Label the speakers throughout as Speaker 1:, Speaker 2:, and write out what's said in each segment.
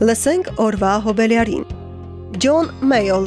Speaker 1: Լսենք օրվա հոբելյարին։ Ջոն Մեյոլ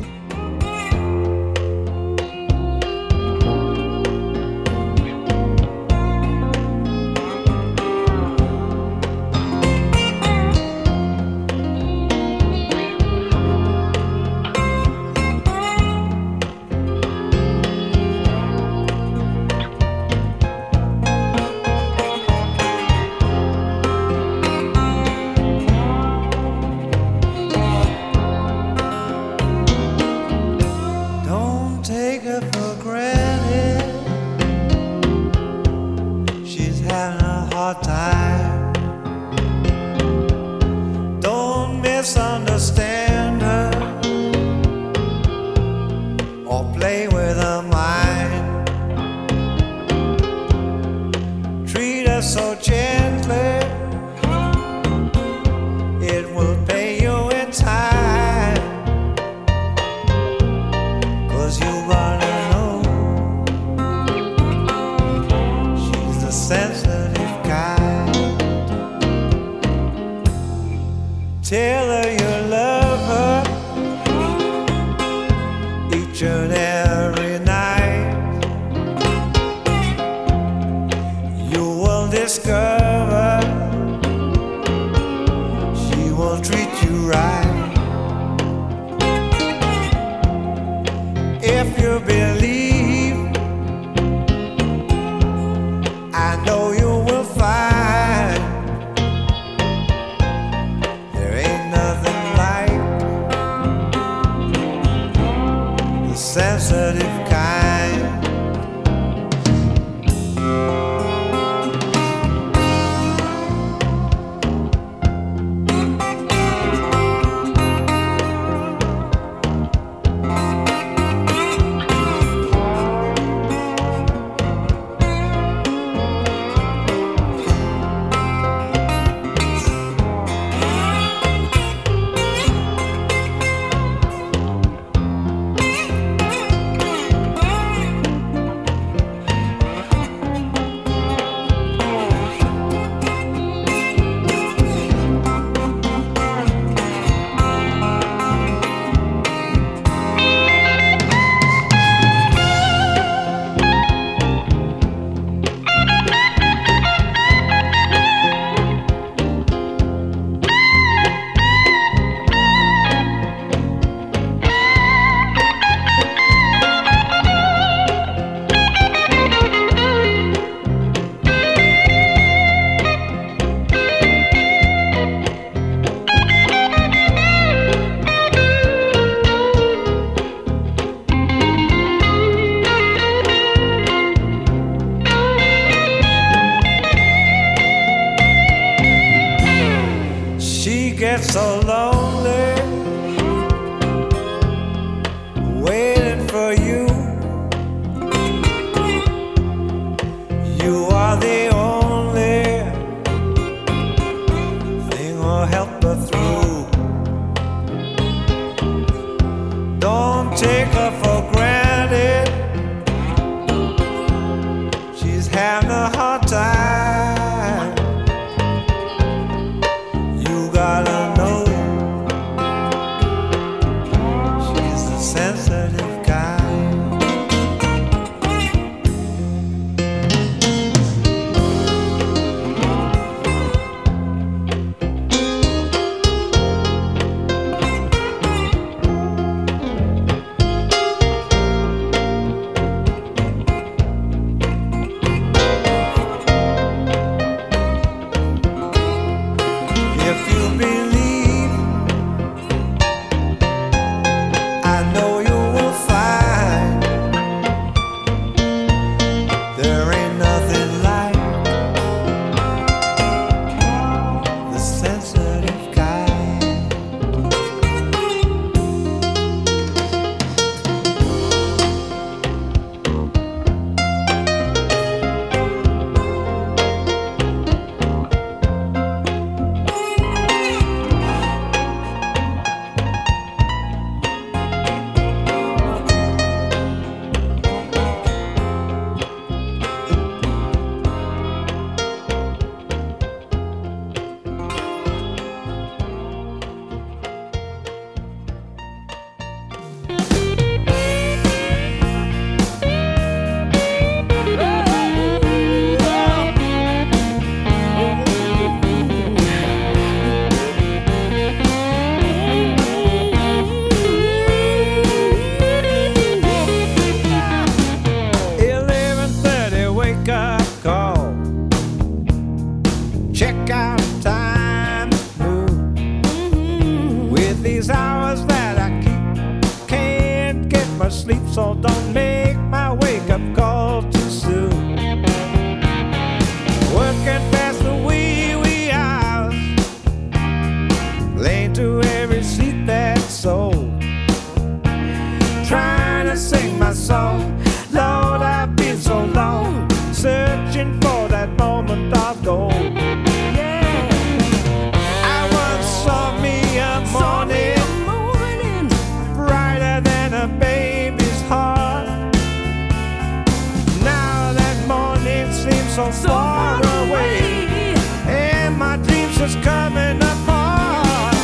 Speaker 2: so, so far, far away.
Speaker 3: away,
Speaker 2: and my dreams is coming apart.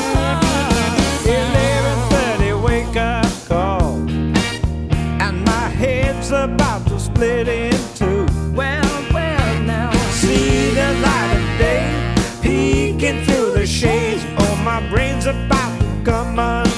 Speaker 2: Eleven thirty wake up call, and my head's about to split in two.
Speaker 3: Well, well, now see
Speaker 2: the light of day peeking through the shades. Oh, my brain's about to come undone.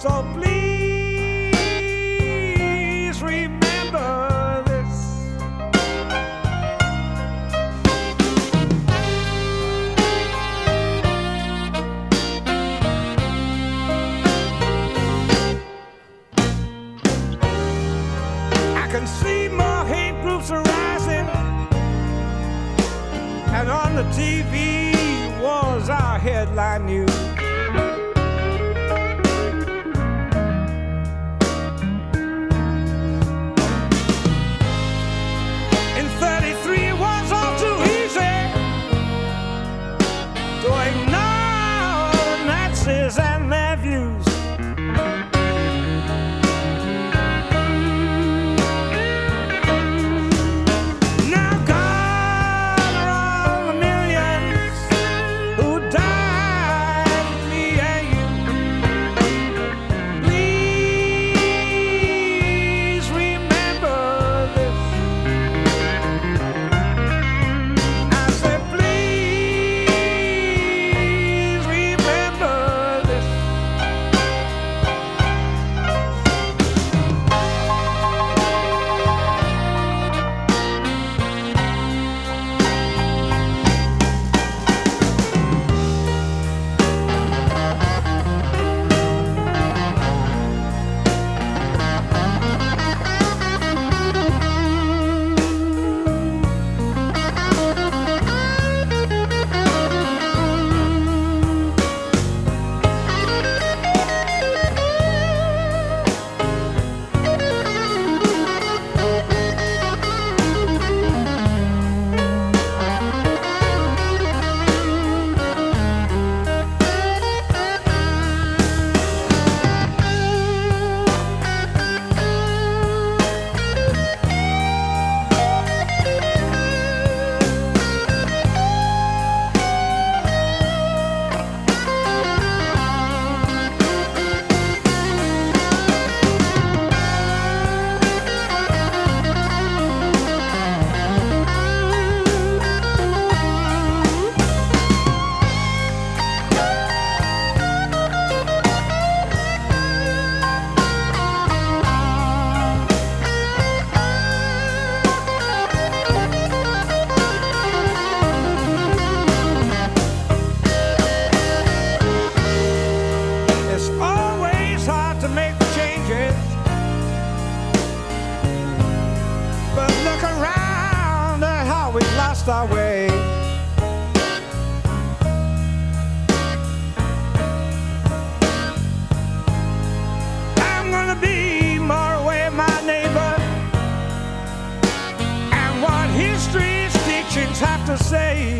Speaker 2: some say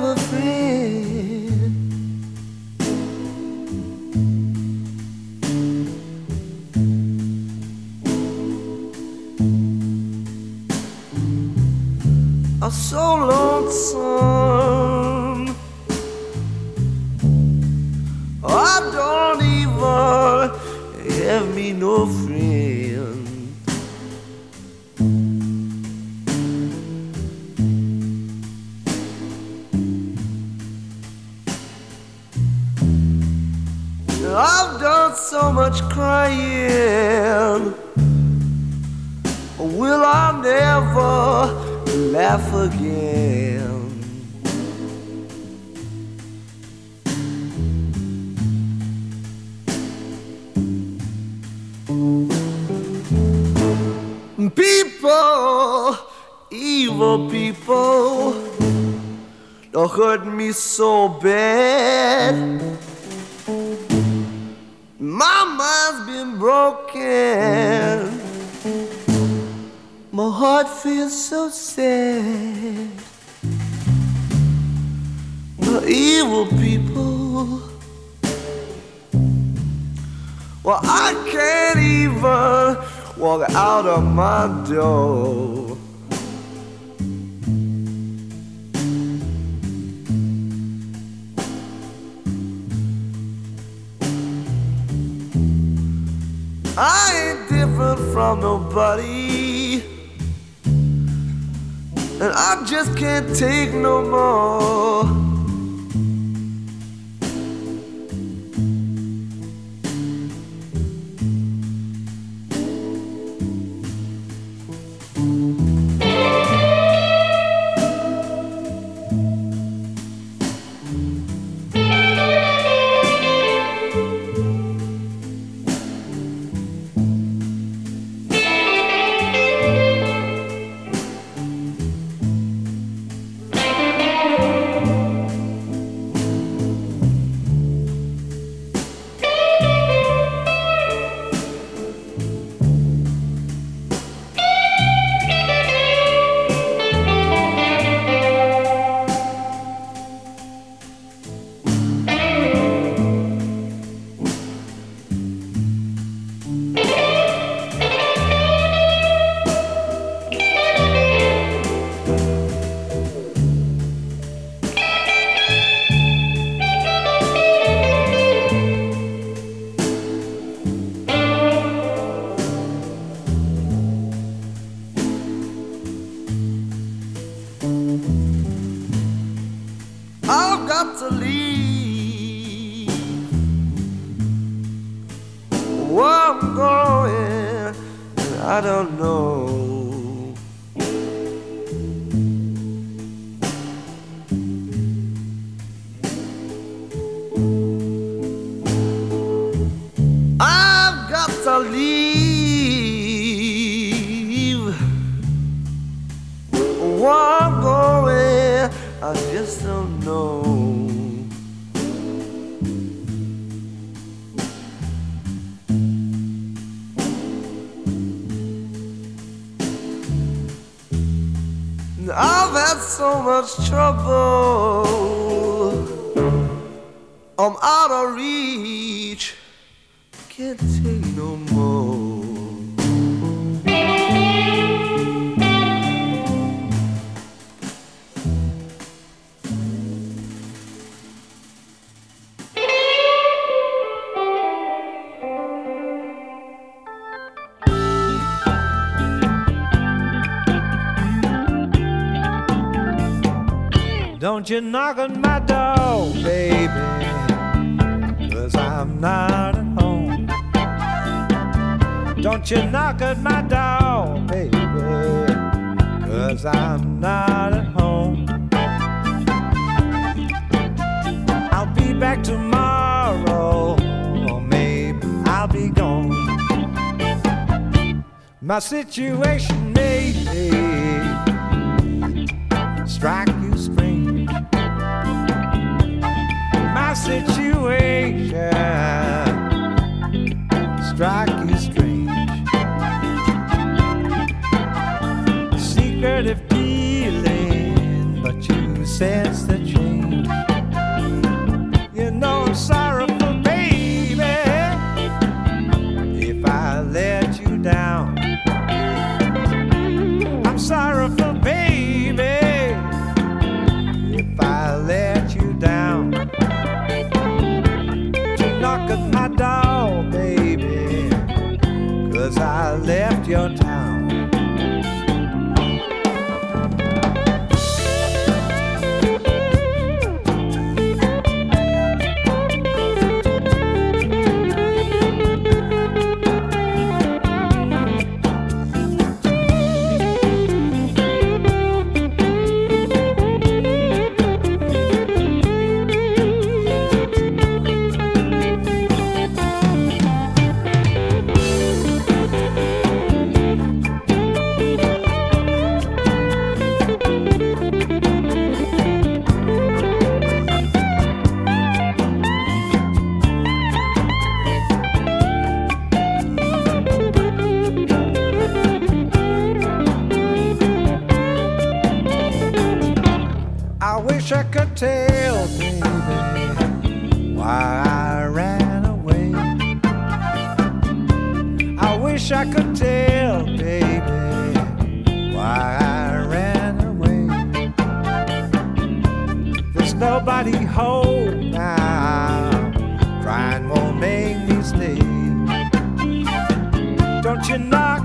Speaker 4: never broken. My heart feels so sad. The evil people. Well, I can't even walk out of my door. I ain't different from nobody. And I just can't take no more. Going. I don't so much trouble. I'm out of reach. Can't take no more.
Speaker 2: You knock on my door, baby, cause I'm not at home. Don't you knock at my door, baby, cause I'm not at home. I'll be back tomorrow, or maybe I'll be gone. My situation may strike situation strike you strange. Secretive your town. Tell, baby, why I ran away. I wish I could tell, baby, why I ran away. There's nobody home now, crying won't make me stay. Don't you knock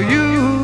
Speaker 5: you.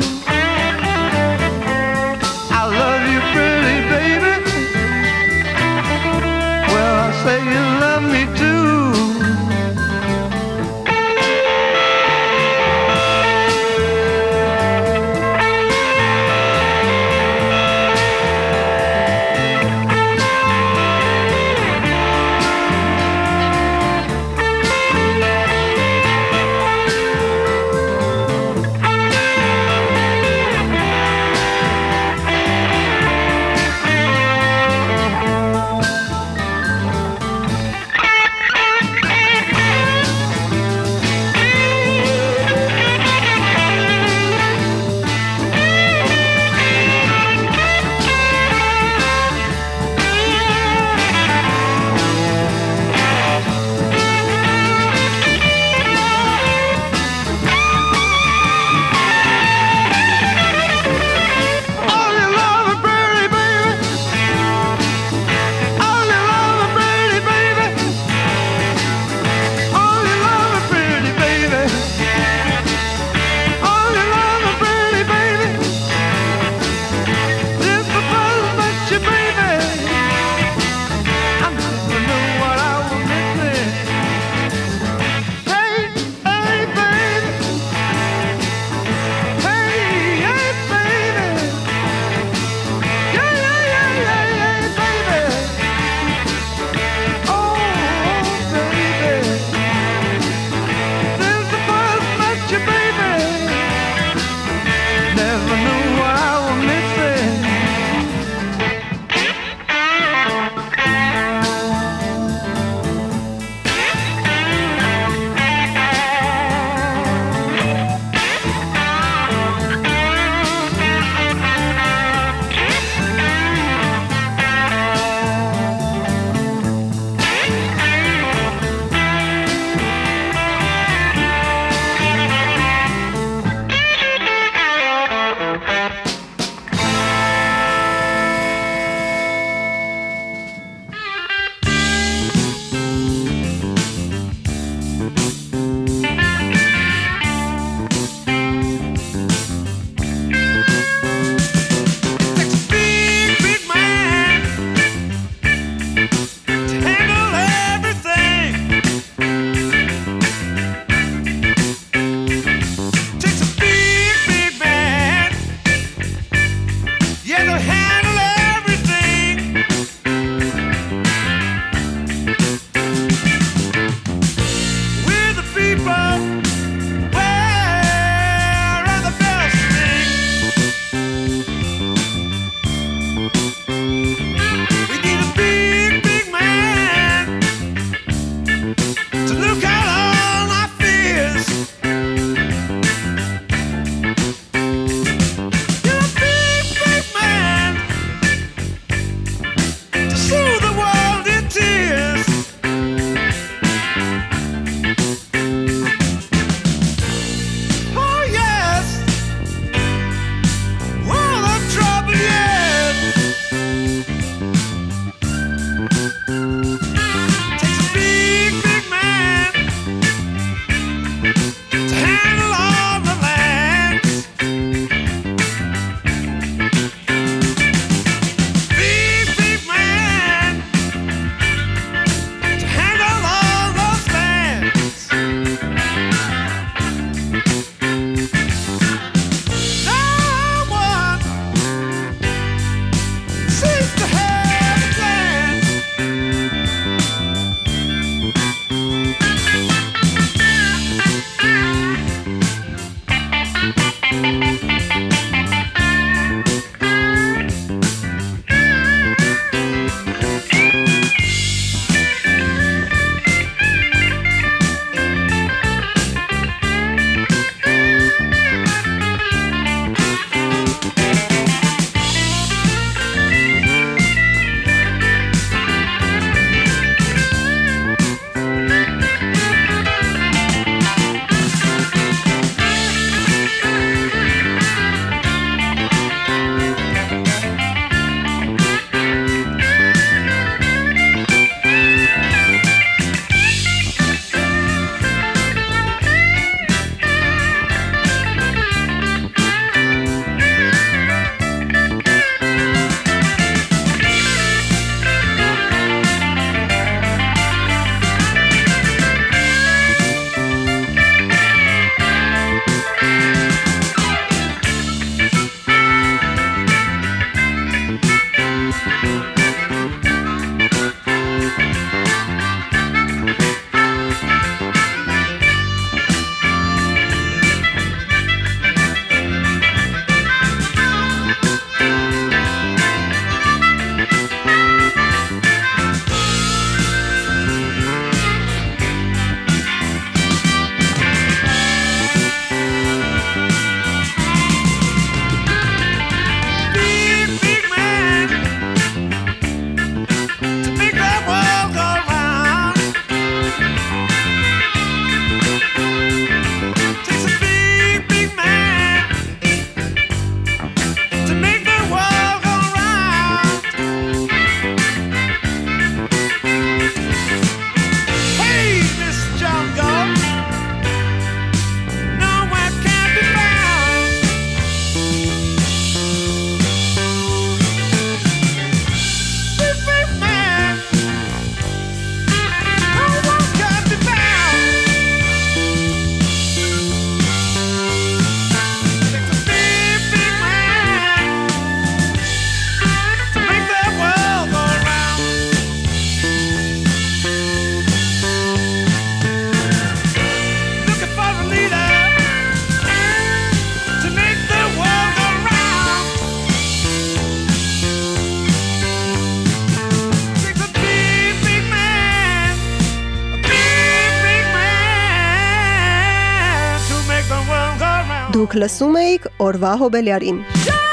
Speaker 1: Օրվա հոբելյարին։
Speaker 2: Shut